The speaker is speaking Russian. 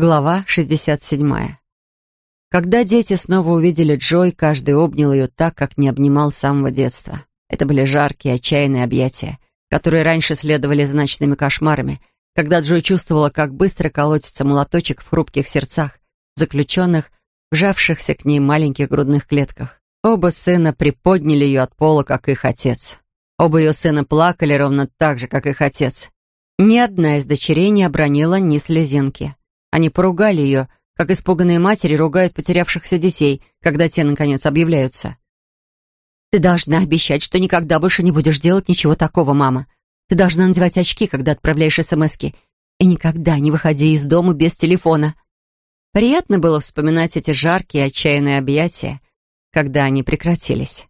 Глава 67. Когда дети снова увидели Джой, каждый обнял ее так, как не обнимал с самого детства. Это были жаркие, отчаянные объятия, которые раньше следовали за ночными кошмарами, когда Джой чувствовала, как быстро колотится молоточек в хрупких сердцах, заключенных, вжавшихся к ней маленьких грудных клетках. Оба сына приподняли ее от пола, как их отец. Оба ее сына плакали ровно так же, как их отец. Ни одна из дочерей не обронила ни слезинки. Они поругали ее, как испуганные матери ругают потерявшихся детей, когда те, наконец, объявляются. «Ты должна обещать, что никогда больше не будешь делать ничего такого, мама. Ты должна надевать очки, когда отправляешь СМСки. И никогда не выходи из дома без телефона». Приятно было вспоминать эти жаркие, отчаянные объятия, когда они прекратились.